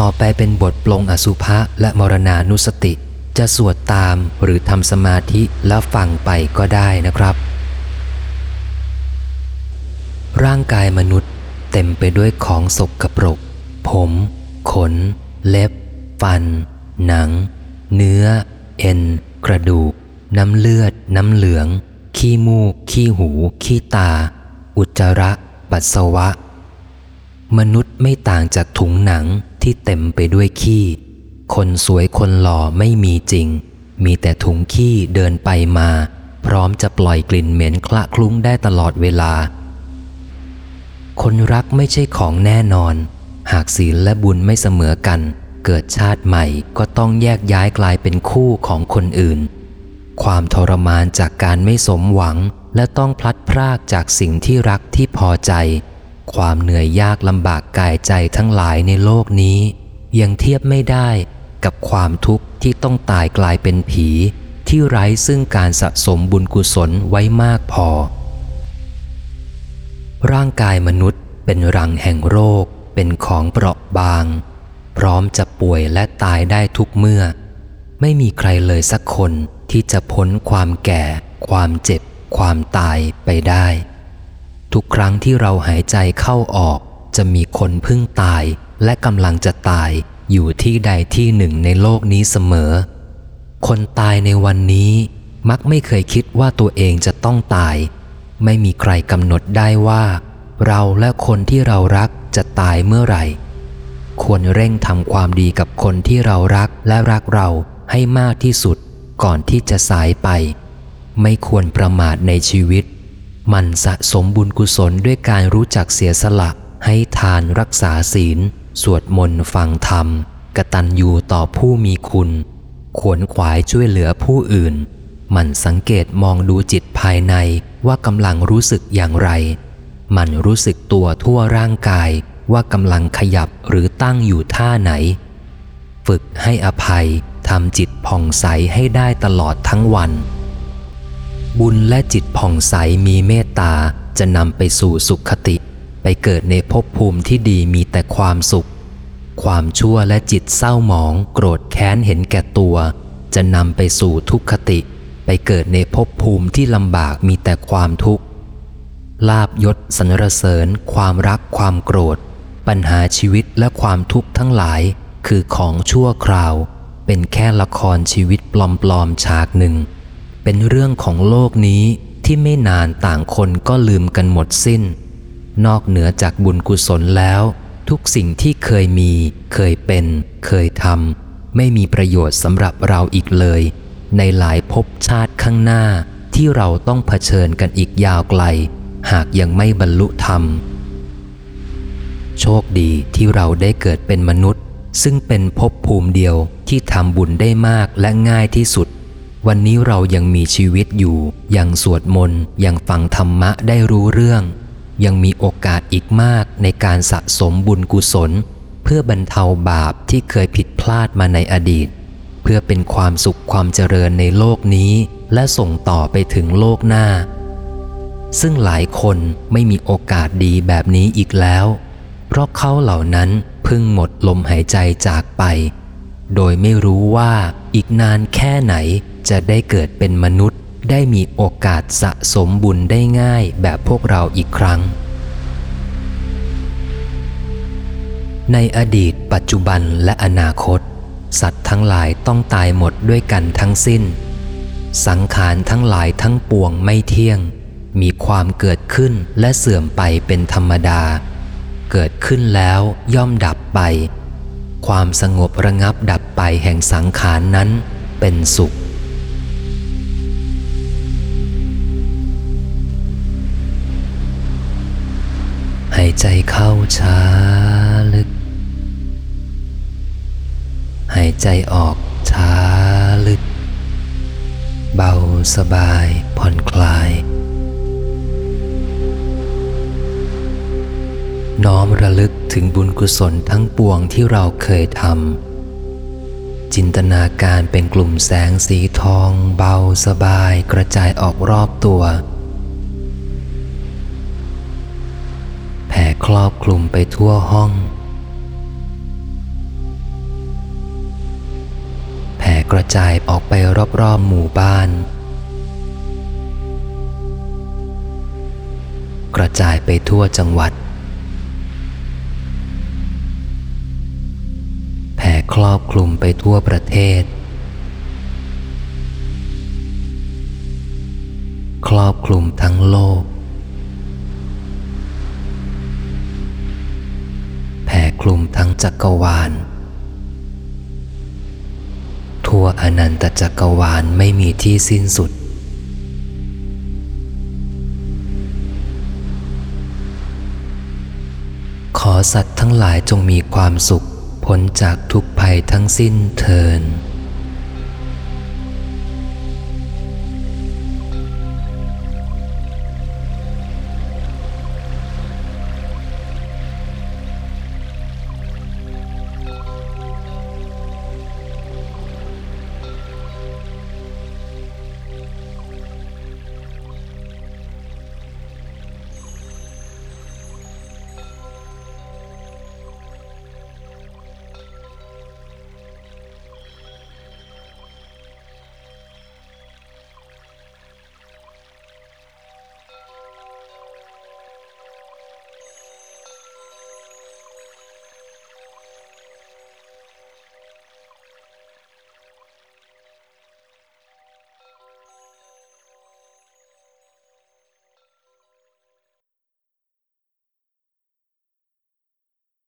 ต่อไปเป็นบทปลงอสุภะและมรณานุสติ จะสวดตามหรือทำสมาธิแล้วฟังไปก็ได้นะครับ ร่างกายมนุษย์เต็มไปด้วยของสกปรก ผม ขน เล็บ ฟัน หนัง เนื้อ เอ็น กระดูก น้ำเลือด น้ำเหลือง ขี้มูก ขี้หู ขี้ตา อุจจาระ ปัสสาวะ มนุษย์ไม่ต่างจากถุงหนัง ที่เต็มไปด้วยขี้ คนสวยคนหล่อไม่มีจริง มีแต่ถุงขี้เดินไปมา พร้อมจะปล่อยกลิ่นเหม็นคละคลุ้งได้ตลอดเวลา คนรักไม่ใช่ของแน่นอน หากศีลและบุญไม่เสมอกัน เกิดชาติใหม่ก็ต้องแยกย้ายกลายเป็นคู่ของคนอื่น ความทรมานจากการไม่สมหวังและต้องพลัดพรากจากสิ่งที่รักที่พอใจ ความเหนื่อยยากลำบากกายใจทั้งหลายในโลกนี้ ยังเทียบไม่ได้กับความทุกข์ที่ต้องตายกลายเป็นผี ที่ไร้ซึ่งการสะสมบุญกุศลไว้มากพอ ร่างกายมนุษย์เป็นรังแห่งโรค เป็นของเปราะบาง พร้อมจะป่วยและตายได้ทุกเมื่อ ไม่มีใครเลยสักคนที่จะพ้นความแก่ ความเจ็บ ความตายไปได้ ทุกครั้งที่เราหายใจเข้าออก จะมีคนพึ่งตายและกำลังจะตายอยู่ที่ใดที่หนึ่งในโลกนี้เสมอ คนตายในวันนี้ มักไม่เคยคิดว่าตัวเองจะต้องตาย ไม่มีใครกำหนดได้ว่า เราและคนที่เรารักจะตายเมื่อไหร่ ควรเร่งทำความดีกับคนที่เรารักและรักเราให้มากที่สุดก่อนที่จะสายไป ไม่ควรประมาทในชีวิต มันสะสมบุญกุศลด้วยการรู้จักเสียสละ ให้ทานรักษาศีล สวดมนต์ฟังธรรม กตัญญูต่อผู้มีคุณ ขวนขวายช่วยเหลือผู้อื่น มันสังเกตมองดูจิตภายในว่ากำลังรู้สึกอย่างไร มันรู้สึกตัวทั่วร่างกายว่ากำลังขยับหรือตั้งอยู่ท่าไหน ฝึกให้อภัยทำจิตผ่องใสให้ได้ตลอดทั้งวัน บุญและจิตผ่องใสมีเมตตาจะนำไปสู่สุขคติ ไปเกิดในภพภูมิที่ดีมีแต่ความสุข ความชั่วและจิตเศร้าหมอง โกรธแค้นเห็นแก่ตัว จะนำไปสู่ทุกขติ ไปเกิดในภพภูมิที่ลำบากมีแต่ความทุกข์ลาบยศสรรเสริญ ความรักความโกรธ ปัญหาชีวิตและความทุกข์ทั้งหลาย คือของชั่วคราว เป็นแค่ละครชีวิตปลอมๆฉากหนึ่ง เป็นเรื่องของโลกนี้ที่ไม่นานต่างคนก็ลืมกันหมดสิ้น นอกเหนือจากบุญกุศลแล้ว ทุกสิ่งที่เคยมี เคยเป็น เคยทำไม่มีประโยชน์สำหรับเราอีกเลย ในหลายภพชาติข้างหน้าที่เราต้องเผชิญกันอีกยาวไกล หากยังไม่บรรลุธรรม โชคดีที่เราได้เกิดเป็นมนุษย์ ซึ่งเป็นภพภูมิเดียวที่ทำบุญได้มากและง่ายที่สุด วันนี้เรายังมีชีวิตอยู่ ยังสวดมนต์ ยังฟังธรรมะได้รู้เรื่อง ยังมีโอกาสอีกมากในการสะสมบุญกุศล เพื่อบรรเทาบาปที่เคยผิดพลาดมาในอดีต เพื่อเป็นความสุขความเจริญในโลกนี้ และส่งต่อไปถึงโลกหน้า ซึ่งหลายคนไม่มีโอกาสดีแบบนี้อีกแล้ว เพราะเขาเหล่านั้นพิ่งหมดลมหายใจจากไป โดยไม่รู้ว่าอีกนานแค่ไหนจะได้เกิดเป็นมนุษย์ ได้มีโอกาสสะสมบุญได้ง่ายแบบพวกเราอีกครั้ง ในอดีต ปัจจุบันและอนาคต สัตว์ทั้งหลายต้องตายหมดด้วยกันทั้งสิ้น สังขารทั้งหลายทั้งปวงไม่เที่ยง มีความเกิดขึ้นและเสื่อมไปเป็นธรรมดา เกิดขึ้นแล้วย่อมดับไป ความสงบระงับดับไปแห่งสังขารนนั้นเป็นสุข หายใจเข้าช้าลึก หายใจออกช้าลึก เบาสบายผ่อนคลาย น้อมระลึกถึงบุญกุศลทั้งปวงที่เราเคยทำ จินตนาการเป็นกลุ่มแสงสีทอง เบาสบายกระจายออกรอบตัว แผ่ครอบคลุมไปทั่วห้อง แผ่กระจายออกไปรอบๆหมู่บ้านกระจายไปทั่วจังหวัด ครอบคลุมไปทั่วประเทศ ครอบคลุมทั้งโลก แผ่คลุมทั้งจักรวาล ทั่วอนันตจักรวาลไม่มีที่สิ้นสุด ขอสัตว์ทั้งหลายจงมีความสุข พ้นจากทุกภัยทั้งสิ้นเทิน